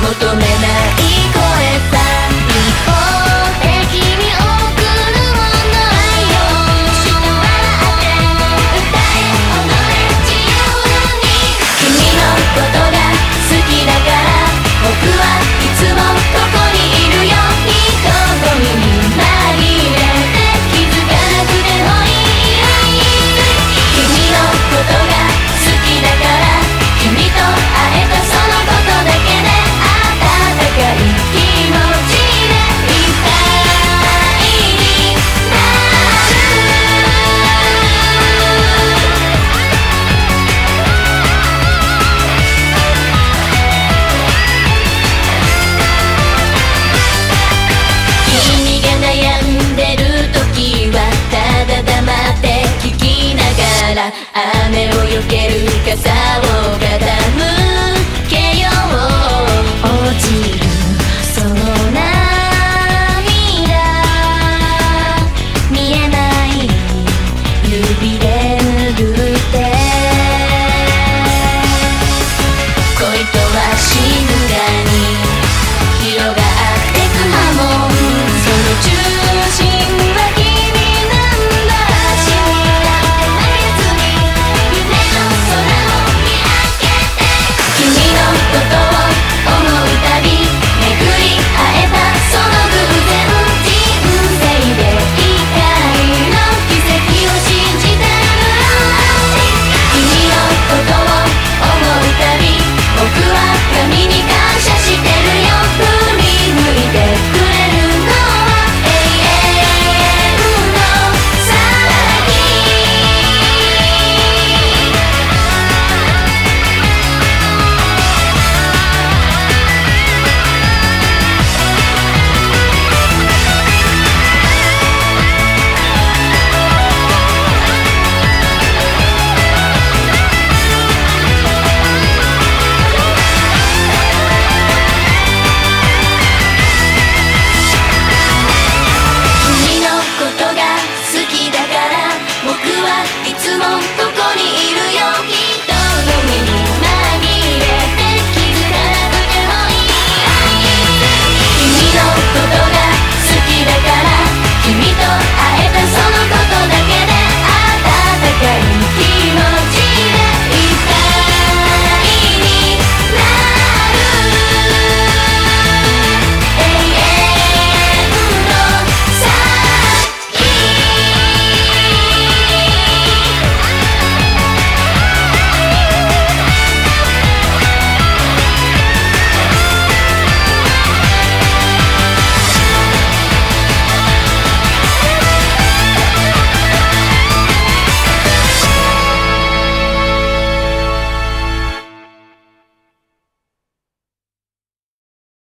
求めない声さ雨を避ける傘を傾